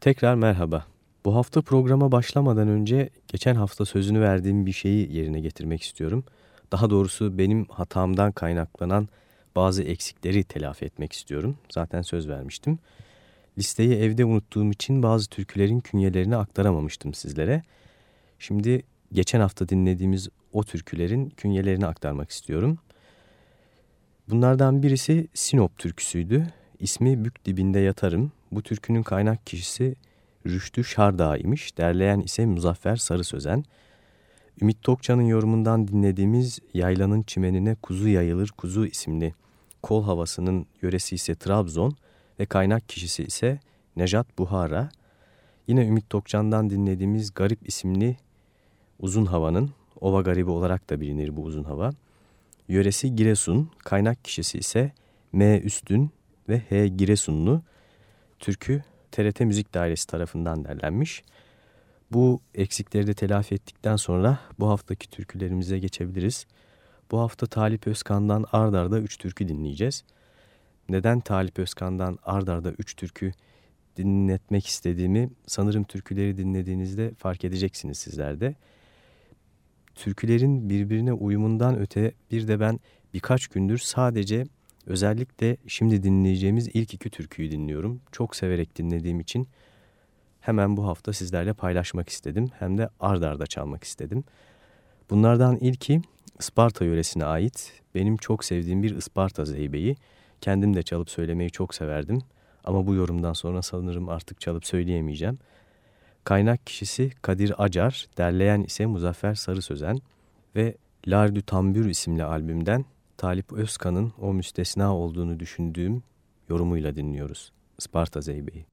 Tekrar merhaba. Bu hafta programa başlamadan önce geçen hafta sözünü verdiğim bir şeyi yerine getirmek istiyorum. Daha doğrusu benim hatamdan kaynaklanan bazı eksikleri telafi etmek istiyorum. Zaten söz vermiştim. Listeyi evde unuttuğum için bazı türkülerin künyelerini aktaramamıştım sizlere. Şimdi geçen hafta dinlediğimiz o türkülerin künyelerini aktarmak istiyorum. Bunlardan birisi Sinop türküsüydü. İsmi Bük Dibinde Yatarım. Bu türkünün kaynak kişisi Rüştü Şardağ imiş. Derleyen ise Muzaffer Sarı Sözen. Ümit Tokcan'ın yorumundan dinlediğimiz Yaylanın Çimenine Kuzu Yayılır Kuzu isimli kol havasının yöresi ise Trabzon ve kaynak kişisi ise Nejat Buhara. Yine Ümit Tokcan'dan dinlediğimiz Garip isimli uzun havanın Ova Garibi olarak da bilinir bu uzun hava. Yöresi Giresun, kaynak kişisi ise M. Üstün ve H. Giresunlu. Türkü TRT Müzik Dairesi tarafından derlenmiş. Bu eksikleri de telafi ettikten sonra bu haftaki türkülerimize geçebiliriz. Bu hafta Talip Özkan'dan ardarda 3 türkü dinleyeceğiz. Neden Talip Özkan'dan ardarda 3 türkü dinletmek istediğimi sanırım türküleri dinlediğinizde fark edeceksiniz sizler de. Türkülerin birbirine uyumundan öte bir de ben birkaç gündür sadece özellikle şimdi dinleyeceğimiz ilk iki türküyü dinliyorum. Çok severek dinlediğim için hemen bu hafta sizlerle paylaşmak istedim. Hem de ard arda çalmak istedim. Bunlardan ilki Isparta yöresine ait benim çok sevdiğim bir Isparta zeybeği. Kendim de çalıp söylemeyi çok severdim. Ama bu yorumdan sonra sanırım artık çalıp söyleyemeyeceğim. Kaynak kişisi Kadir Acar, derleyen ise Muzaffer Sarı Sözen ve Lardü Tambür isimli albümden Talip Özkan'ın o müstesna olduğunu düşündüğüm yorumuyla dinliyoruz. Isparta Zeybe'yi.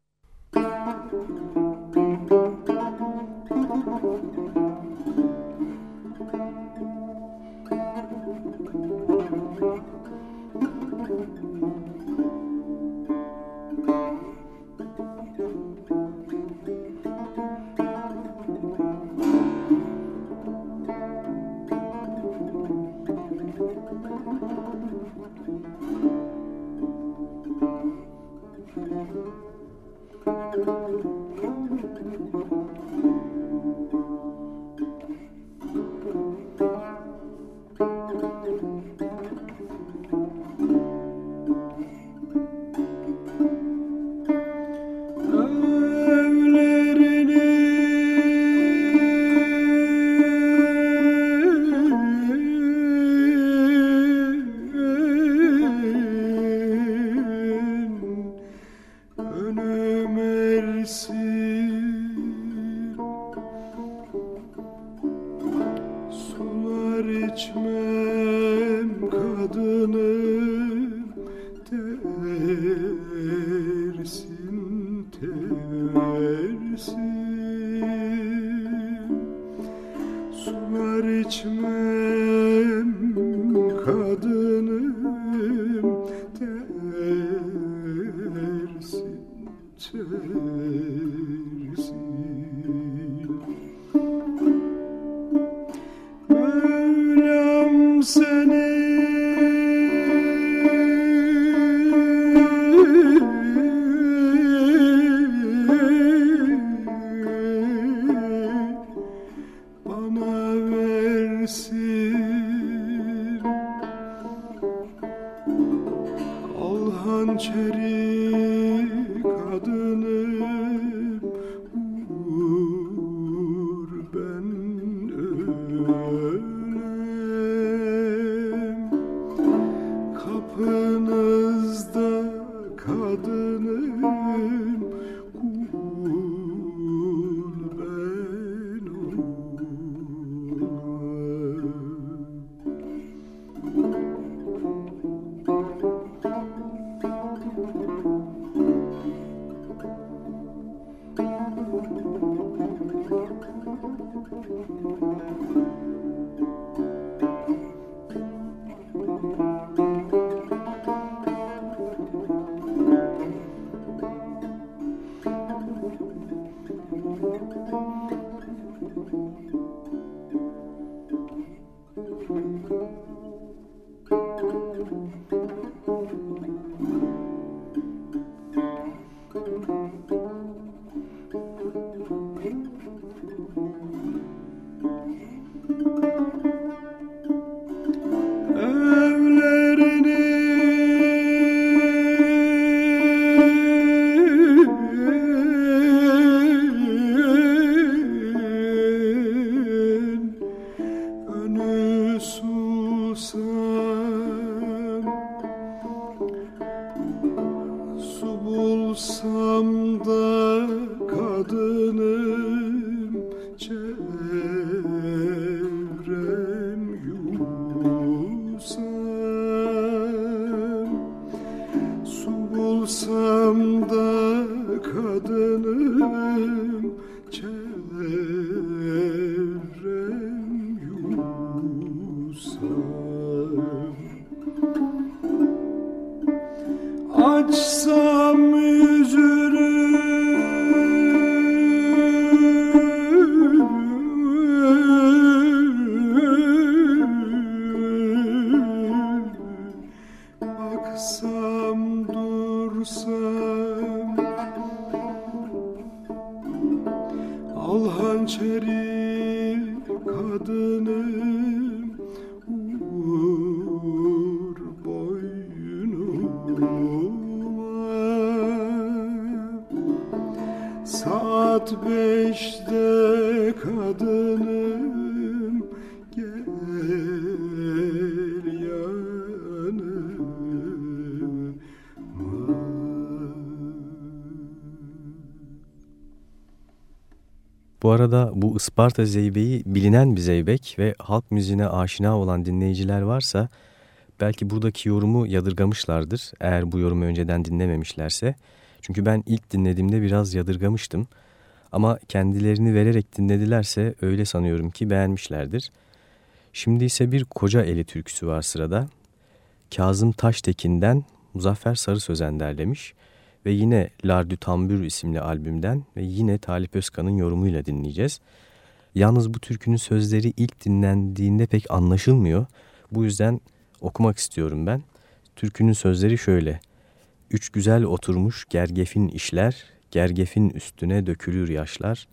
canım vur Saat beş Bu arada bu Isparta Zeybeği bilinen bir zeybek ve halk müziğine aşina olan dinleyiciler varsa belki buradaki yorumu yadırgamışlardır eğer bu yorumu önceden dinlememişlerse. Çünkü ben ilk dinlediğimde biraz yadırgamıştım ama kendilerini vererek dinledilerse öyle sanıyorum ki beğenmişlerdir. Şimdi ise bir koca eli türküsü var sırada. Kazım Taştekin'den Muzaffer Sarı Sözen derlemiş ve yine Lardü Tambür isimli albümden ve yine Talip Özkan'ın yorumuyla dinleyeceğiz. Yalnız bu türkünün sözleri ilk dinlendiğinde pek anlaşılmıyor. Bu yüzden okumak istiyorum ben. Türkünün sözleri şöyle. Üç güzel oturmuş gergefin işler, gergefin üstüne dökülür yaşlar.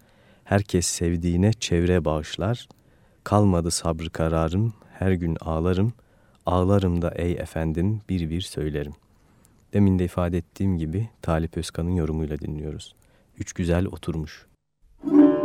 Herkes sevdiğine çevre bağışlar. Kalmadı sabrı kararım, her gün ağlarım. Ağlarım da ey efendim bir bir söylerim. Demin de ifade ettiğim gibi Talip Özkan'ın yorumuyla dinliyoruz. Üç güzel oturmuş. Müzik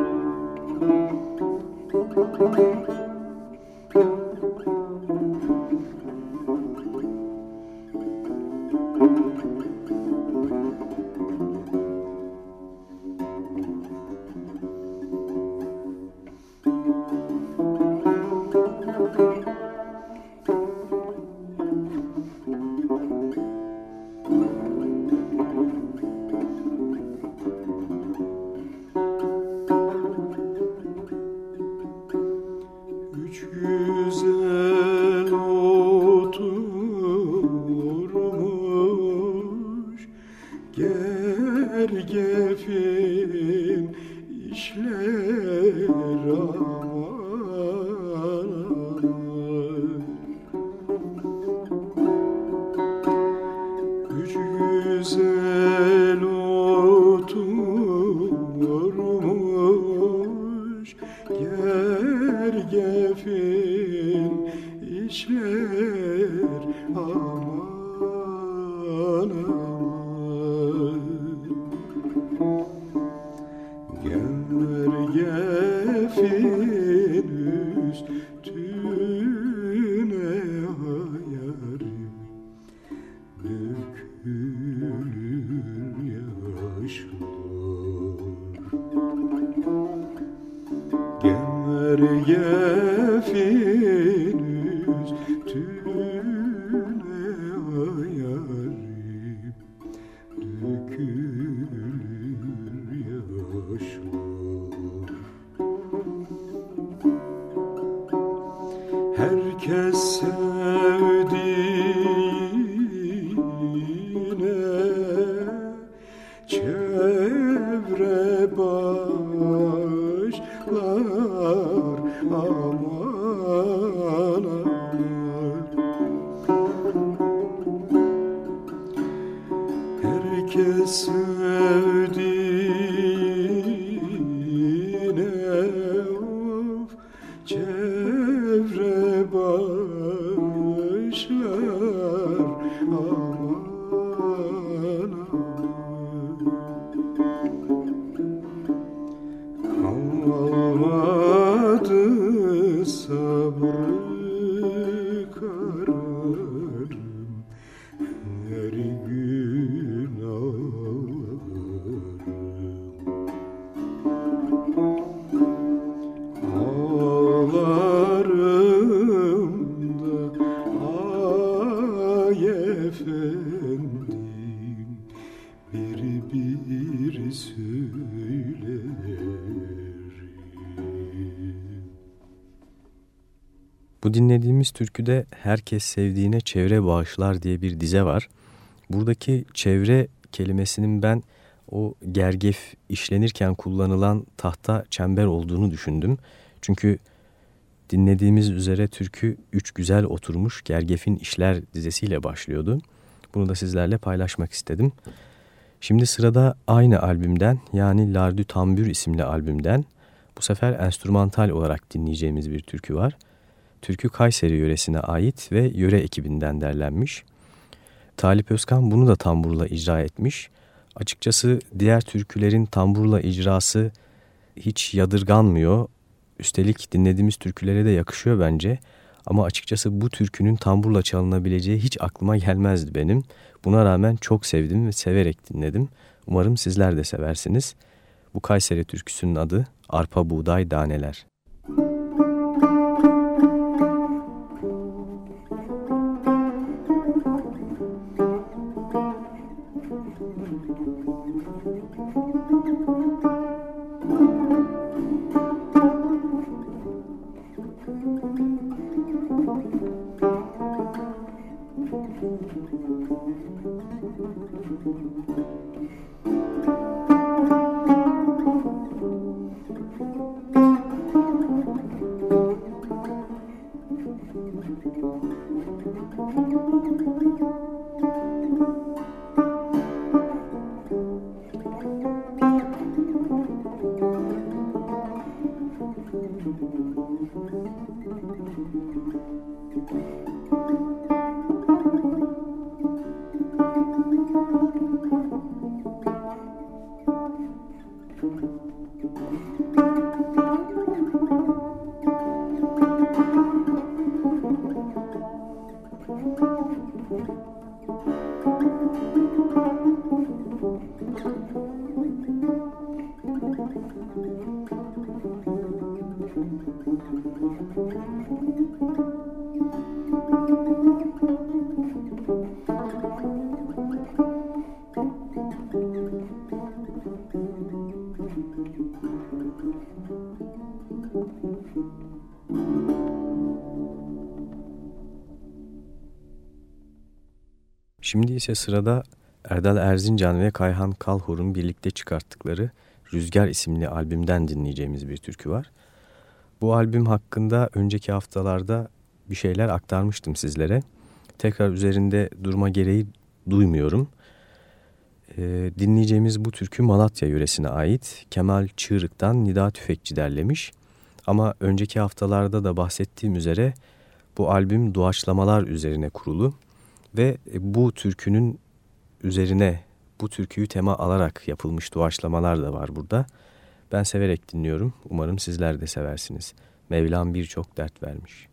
herkese dinlediğimiz türküde Herkes Sevdiğine Çevre Bağışlar diye bir dize var. Buradaki çevre kelimesinin ben o gergef işlenirken kullanılan tahta çember olduğunu düşündüm. Çünkü dinlediğimiz üzere türkü Üç Güzel Oturmuş Gergef'in İşler dizesiyle başlıyordu. Bunu da sizlerle paylaşmak istedim. Şimdi sırada aynı albümden yani Lardü Tambür isimli albümden bu sefer enstrümantal olarak dinleyeceğimiz bir türkü var. Türkü Kayseri yöresine ait ve yöre ekibinden derlenmiş. Talip Özkan bunu da tamburla icra etmiş. Açıkçası diğer türkülerin tamburla icrası hiç yadırganmıyor. Üstelik dinlediğimiz türkülere de yakışıyor bence. Ama açıkçası bu türkünün tamburla çalınabileceği hiç aklıma gelmezdi benim. Buna rağmen çok sevdim ve severek dinledim. Umarım sizler de seversiniz. Bu Kayseri türküsünün adı Arpa Buğday Daneler. Şimdi ise sırada Erdal Erzincan ve Kayhan Kalhor'un birlikte çıkarttıkları Rüzgar isimli albümden dinleyeceğimiz bir türkü var. Bu albüm hakkında önceki haftalarda bir şeyler aktarmıştım sizlere. Tekrar üzerinde durma gereği duymuyorum. Ee, dinleyeceğimiz bu türkü Malatya yöresine ait Kemal Çığırık'tan Nida Tüfekçi derlemiş. Ama önceki haftalarda da bahsettiğim üzere bu albüm doğaçlamalar üzerine kurulu ve bu türkünün üzerine bu türküyü tema alarak yapılmış doğaçlamalar da var burada. Ben severek dinliyorum. Umarım sizler de seversiniz. Mevlam birçok dert vermiş.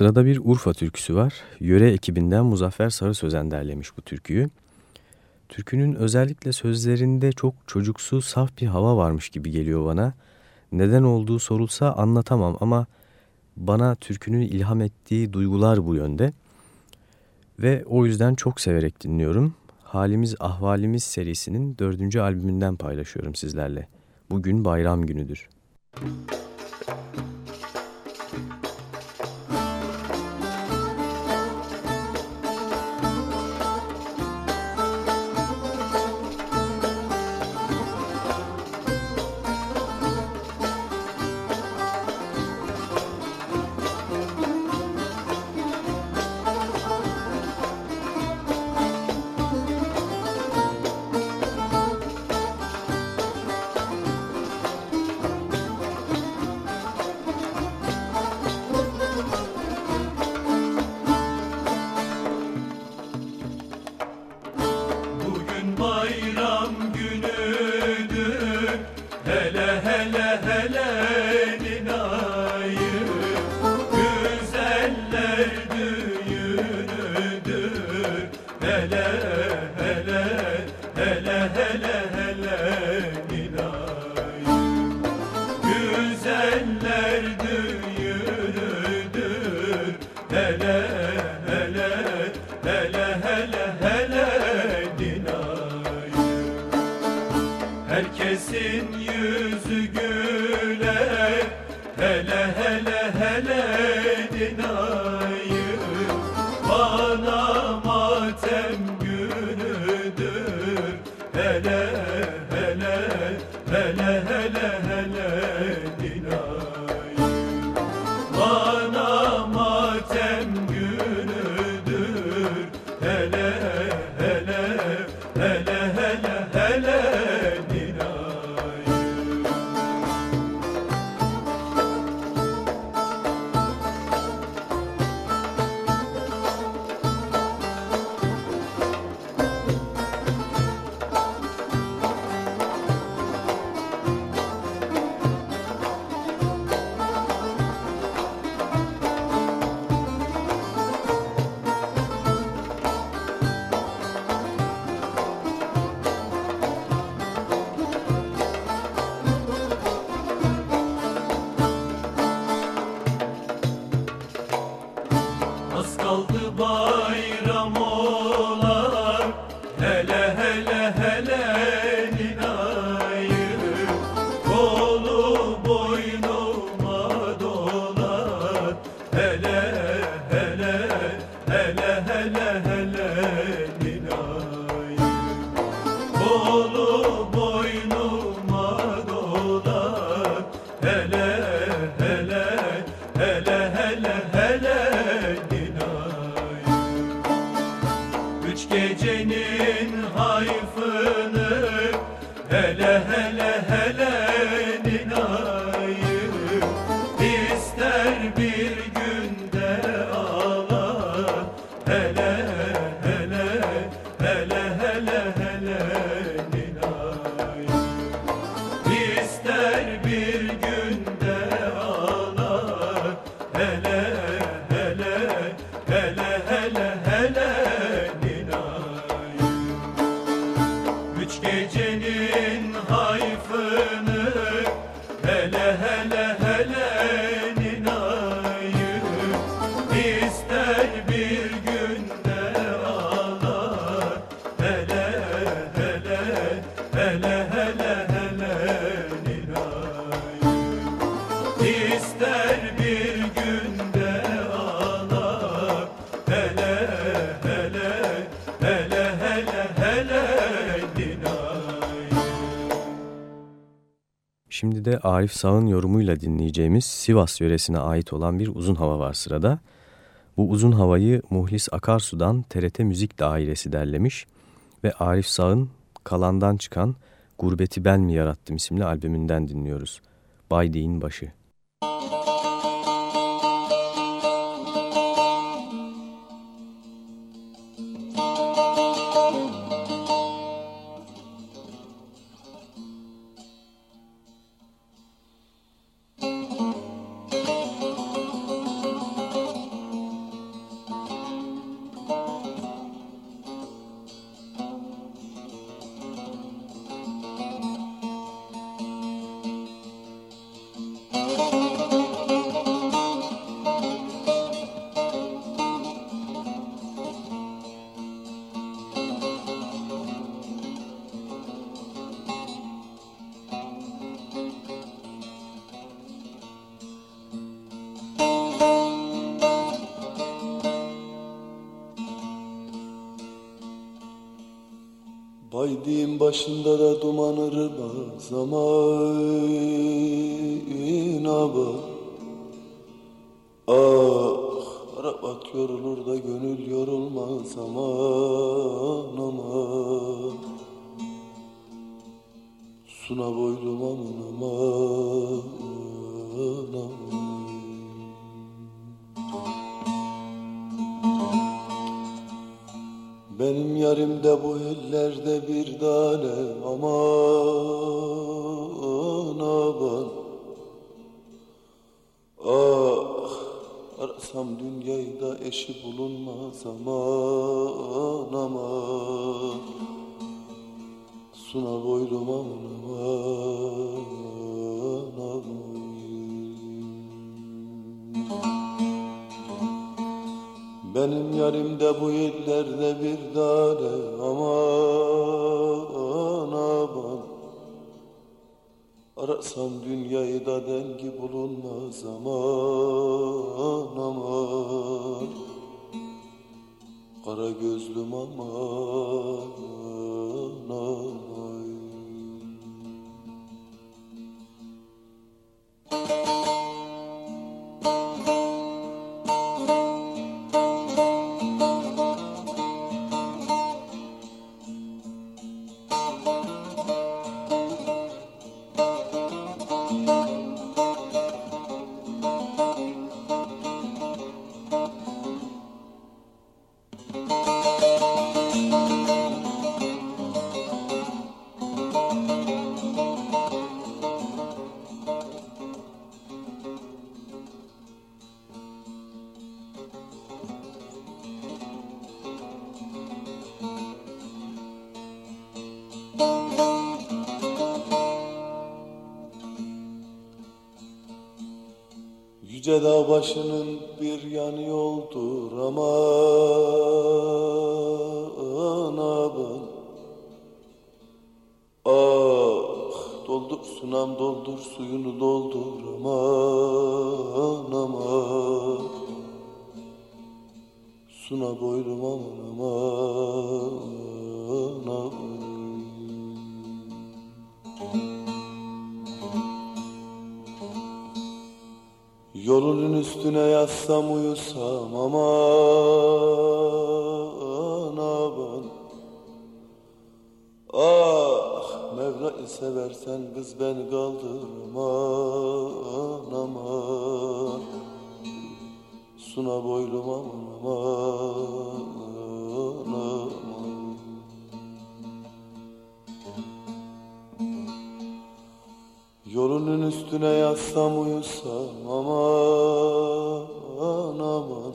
Sırada bir Urfa türküsü var. Yöre ekibinden Muzaffer Sarı Sözen derlemiş bu türküyü. Türkünün özellikle sözlerinde çok çocuksu, saf bir hava varmış gibi geliyor bana. Neden olduğu sorulsa anlatamam ama bana türkünün ilham ettiği duygular bu yönde. Ve o yüzden çok severek dinliyorum. Halimiz Ahvalimiz serisinin dördüncü albümünden paylaşıyorum sizlerle. Bugün bayram günüdür. Müzik Şimdi de Arif Sağ'ın yorumuyla dinleyeceğimiz Sivas yöresine ait olan bir uzun hava var sırada. Bu uzun havayı Muhlis Akarsu'dan TRT Müzik Dairesi derlemiş ve Arif Sağ'ın Kalan'dan çıkan Gurbeti Ben Mi Yarattım isimli albümünden dinliyoruz. Baydiğin Başı. Bildiğim başında da duman ırmaz aman ama Ah Arabat yorulur da gönül yorulmaz aman aman. Suna boylum Yüce dağ başının bir yanı yoldur aman yatsam uyusam aman aman.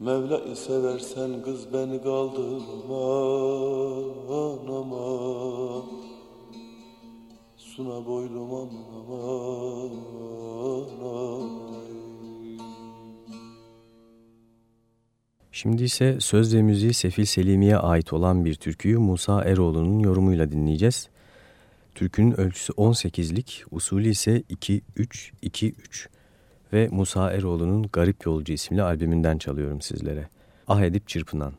Mevla'yı seversen kız beni kaldır aman Suna boylum aman aman. Şimdi ise söz ve müziği Sefil Selimi'ye ait olan bir türküyü Musa Eroğlu'nun yorumuyla dinleyeceğiz. Türkünün ölçüsü 18'lik, usulü ise 2-3-2-3 ve Musa Eroğlu'nun Garip Yolcu isimli albümünden çalıyorum sizlere. Ah edip çırpınan.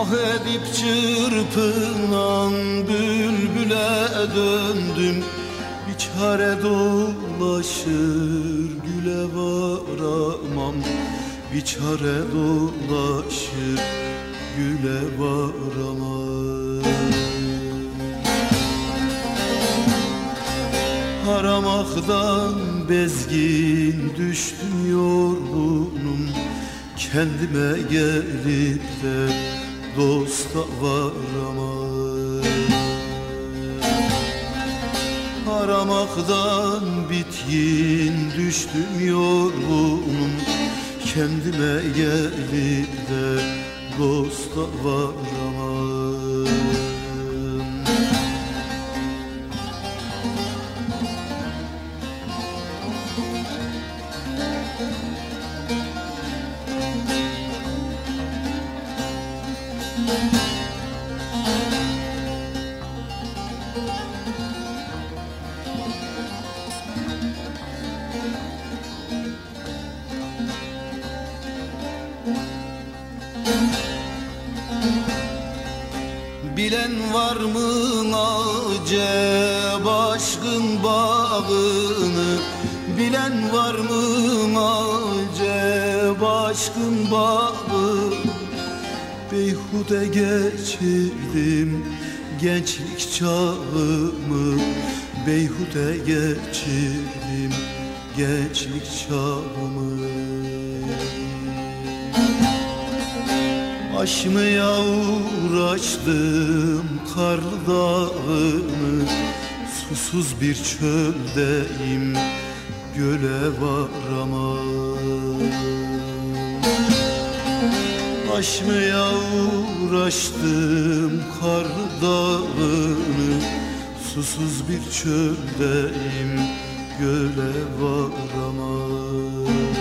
Ah edip çırpınan bülbüle döndüm. Bir çare dolaşır güle varamam Bir çare dolaşır güle varamam Aramaktan bezgin düştüm yorgunum. Kendime gelip de dosta varamam Aramaktan bitkin düştüm yorgunum. Kendime gelip de dosta varamadım Aşmaya uğraştım karlı dağını. Susuz bir çöldeyim göle varamadım Aşmaya uğraştım karlı dağını. Susuz bir çöldeyim göle varamadım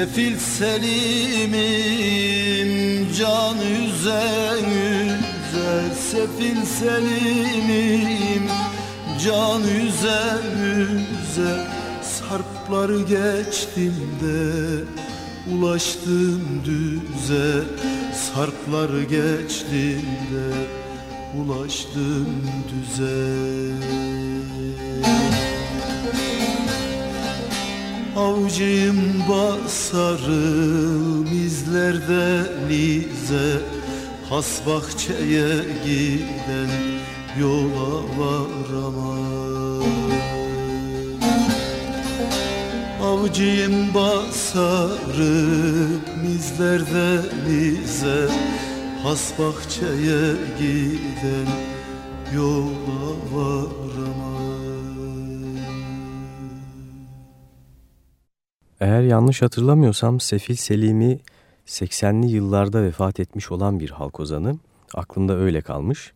Sefil Selim'im can üzen üzer Sefil Selim'im can üzen üzer Sarpları geçtim de ulaştım düze. Sarpları geçtim de ulaştım düze Avcıyım basarım izlerden ize Has bahçeye giden yola varamam. Avcıyım basarım izlerden ize Has bahçeye giden yola varamam Eğer yanlış hatırlamıyorsam Sefil Selimi 80'li yıllarda vefat etmiş olan bir halk ozanı. Aklımda öyle kalmış.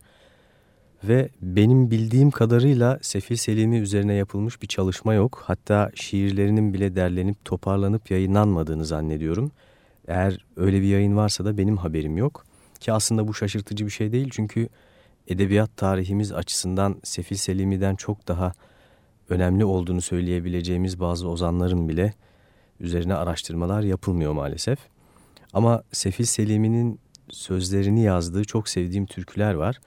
Ve benim bildiğim kadarıyla Sefil Selimi üzerine yapılmış bir çalışma yok. Hatta şiirlerinin bile derlenip toparlanıp yayınlanmadığını zannediyorum. Eğer öyle bir yayın varsa da benim haberim yok. Ki aslında bu şaşırtıcı bir şey değil çünkü edebiyat tarihimiz açısından Sefil Selimi'den çok daha önemli olduğunu söyleyebileceğimiz bazı ozanların bile üzerine araştırmalar yapılmıyor maalesef. Ama Sefil Selimi'nin sözlerini yazdığı çok sevdiğim türküler var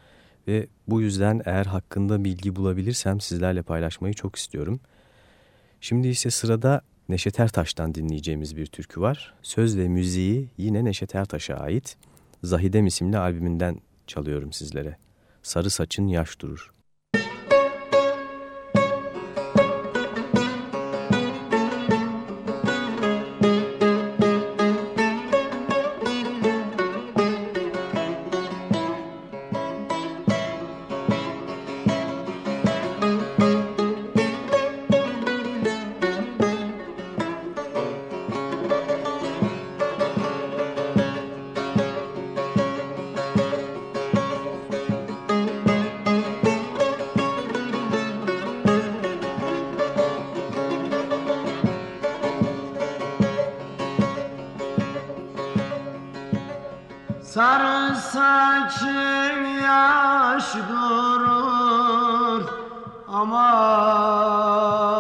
ve bu yüzden eğer hakkında bilgi bulabilirsem sizlerle paylaşmayı çok istiyorum. Şimdi ise sırada Neşet Ertaş'tan dinleyeceğimiz bir türkü var. Söz ve müziği yine Neşet Ertaş'a ait. Zahidem isimli albümünden çalıyorum sizlere. Sarı saçın yaş durur. Sarı saçın yaş durur Aman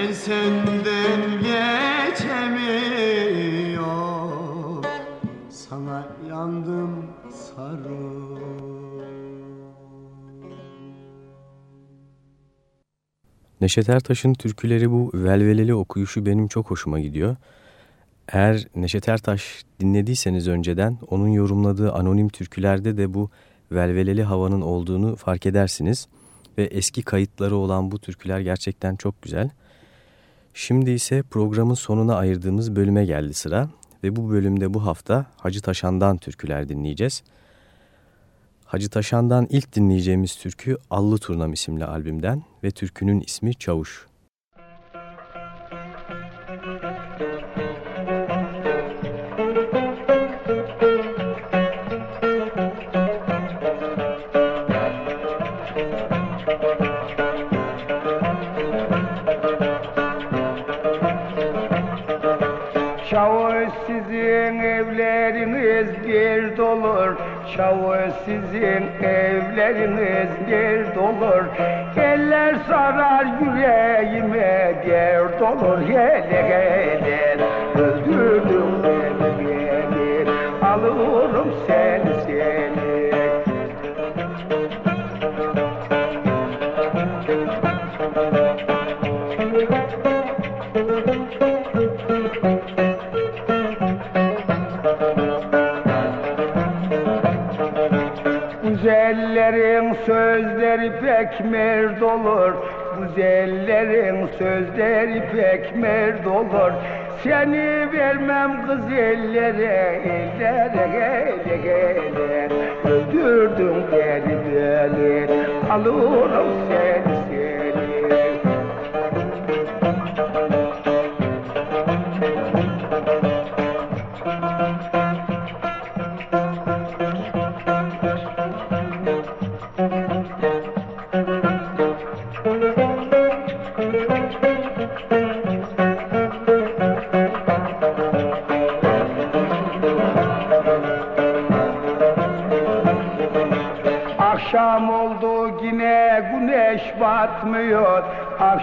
Ben senden geçemiyorum Sana yandım sarı Neşet Ertaş'ın türküleri bu velveleli okuyuşu benim çok hoşuma gidiyor. Eğer Neşet Ertaş dinlediyseniz önceden onun yorumladığı anonim türkülerde de bu velveleli havanın olduğunu fark edersiniz. Ve eski kayıtları olan bu türküler gerçekten çok güzel. Şimdi ise programın sonuna ayırdığımız bölüme geldi sıra. Ve bu bölümde bu hafta Hacı Taşan'dan türküler dinleyeceğiz. Hacı Taşan'dan ilk dinleyeceğimiz türkü Allı Turnam isimli albümden ve türkünün ismi Çavuş. Dolur Çavuş sizin evleriniz bir dolur. Eller sarar yüreğime dert olur Hele hele öldürdüm beni Alırım seni seni. Güzellerin sözleri pek merd olur. Güzellerin sözleri pek merd olur. Seni vermem kız ellere, ellere, ellere Öldürdün beni beni, alırım seni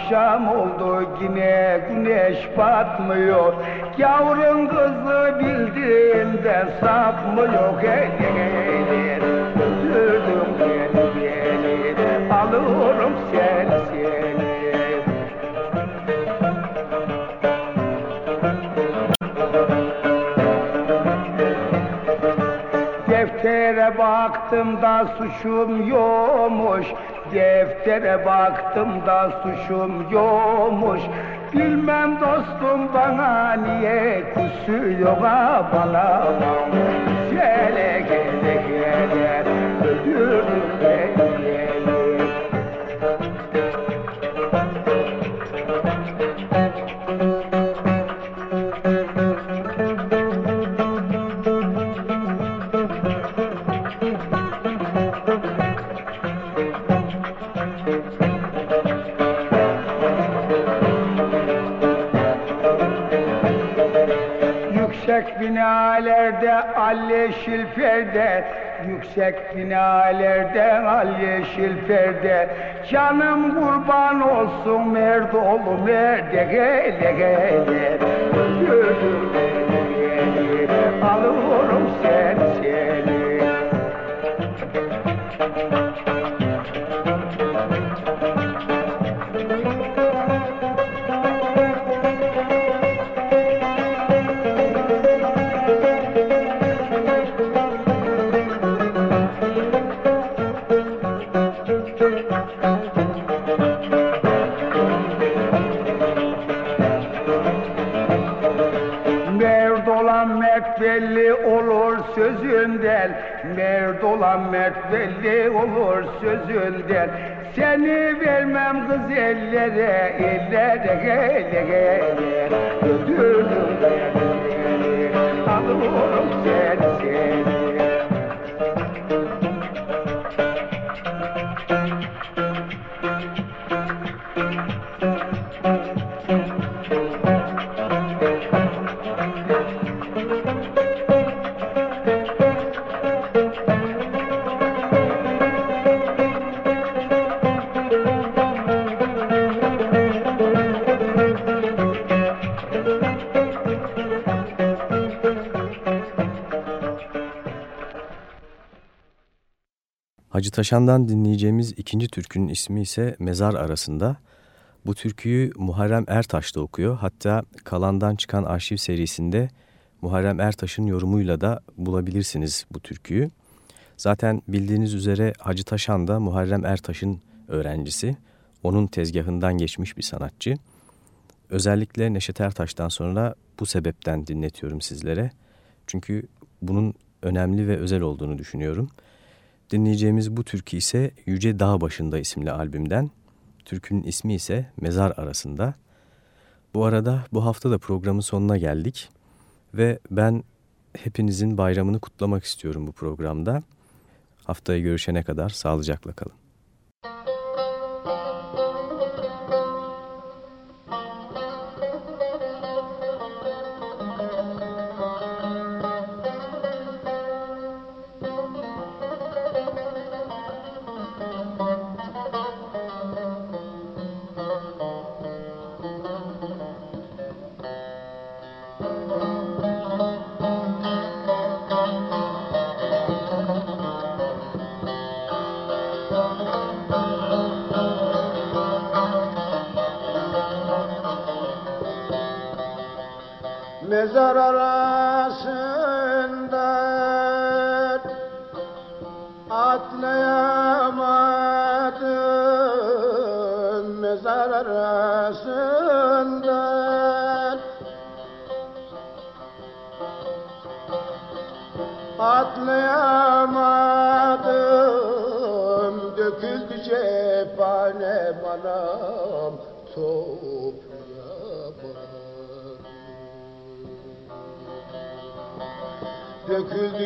Akşam oldu yine güneş batmıyor. Yavrun kızı bildiğinde sapmıyor Gelir suçum yokmuş. Deftere baktım da suçum yokmuş. Bilmem dostum bana niye kusuyor ha Yüksek binalerde al yeşil perde. Canım kurban olsun merdolu merde gele gele Öldürdüm ellere gele Hacı Taşan'dan dinleyeceğimiz ikinci türkünün ismi ise Mezar Arasında. Bu türküyü Muharrem Ertaş da okuyor. Hatta Kalan'dan çıkan arşiv serisinde Muharrem Ertaş'ın yorumuyla da bulabilirsiniz bu türküyü. Zaten bildiğiniz üzere Hacı Taşan da Muharrem Ertaş'ın öğrencisi. Onun tezgahından geçmiş bir sanatçı. Özellikle Neşet Ertaş'tan sonra bu sebepten dinletiyorum sizlere. Çünkü bunun önemli ve özel olduğunu düşünüyorum. Dinleyeceğimiz bu türkü ise Yüce Dağ Başında isimli albümden. Türkünün ismi ise Mezar Arasında. Bu arada bu hafta da programın sonuna geldik. Ve ben hepinizin bayramını kutlamak istiyorum bu programda. Haftaya görüşene kadar sağlıcakla kalın. Mezar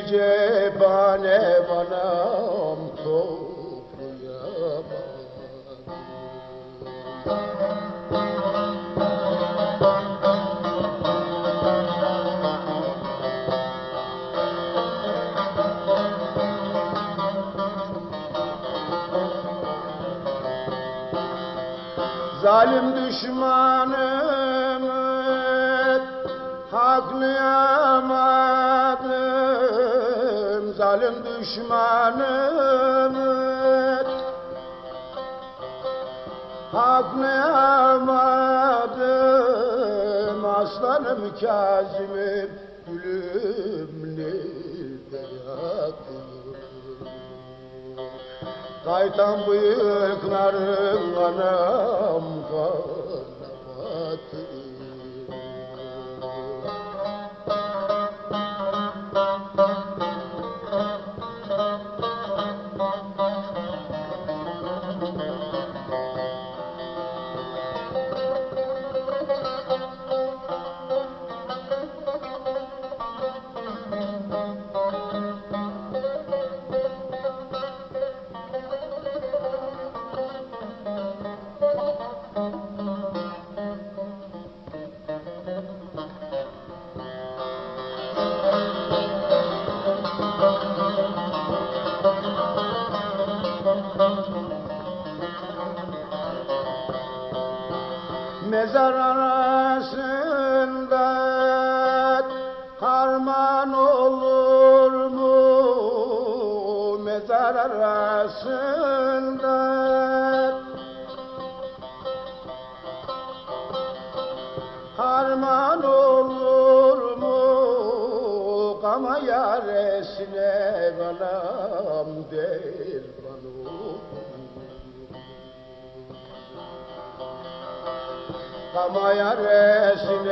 Nice. düşmanımız Haklayamadım aslanım Kazim'im Gülümlü beyatım Kaytan bıyıklarım anam kal Sevdaya resim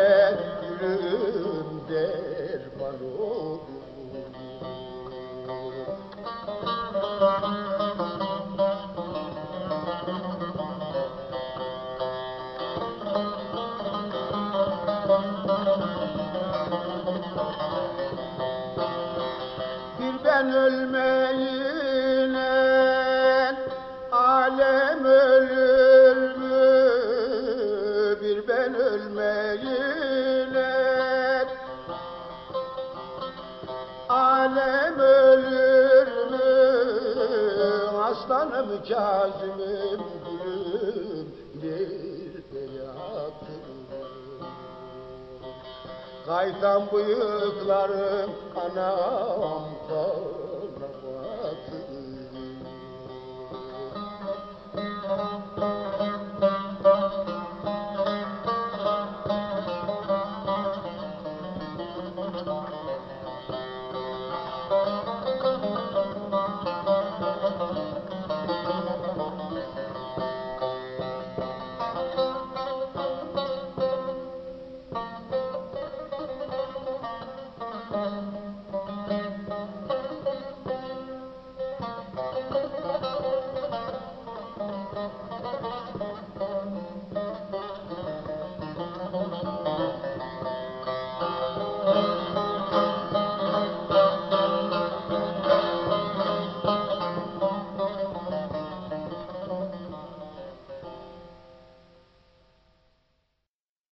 Boyundan bıyıkları kana